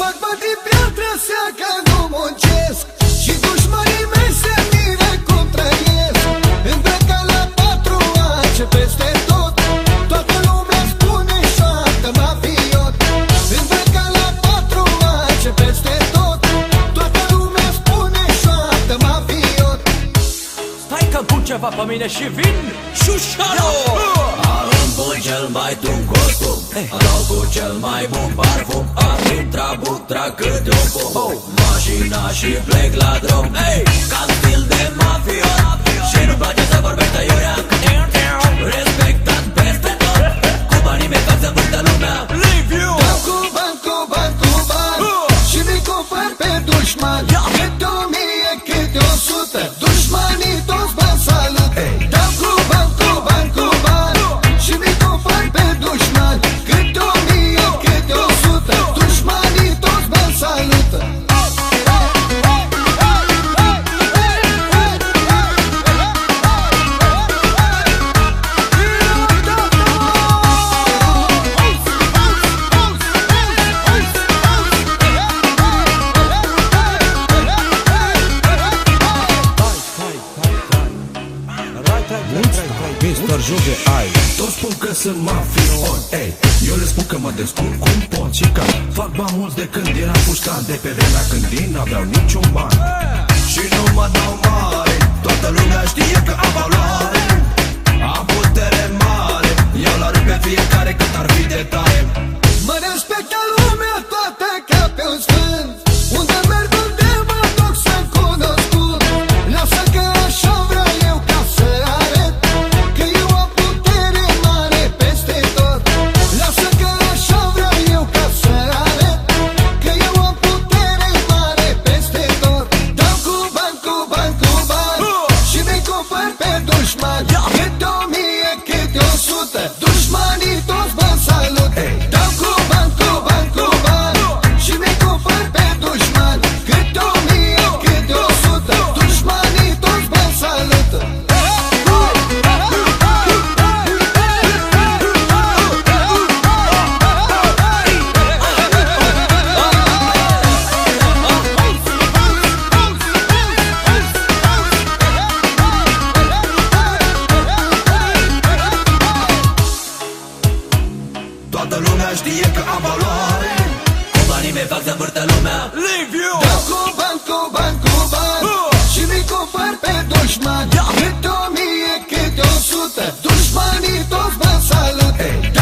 fac bani din piatră seaca, nu muncesc. Și dușmanii mei se miră cum trăiesc. Îmbrăcat la patru ani ce peste tot. Toată lumea spune șoaptă mafiot. Îmbrăcat la patru ani ce peste tot. Toată lumea spune șoaptă mafiot. Stai că pun ceva pe mine și vin. Șușaro! Ia! Pun cel mai tun costum. Dau cu cel mai bun parfum. Am intra butra câte un pom. Mașina și plec la drum. Hey! Mr. Juve ai. Toți spun că sunt mafion Ei, eu le spun că mă descurc cum pot Și că fac bani mulți de când eram pușcat De pe vremea când din n-aveau niciun ban. Și nu mă dau mare Toată lumea știe că am toată lumea Leave you! Dau cu bani, cu bani, cu bani uh! Și mi cumpăr pe dușman yeah. Da. Cât o mie, câte o sută Dușmanii toți mă salute hey. Da.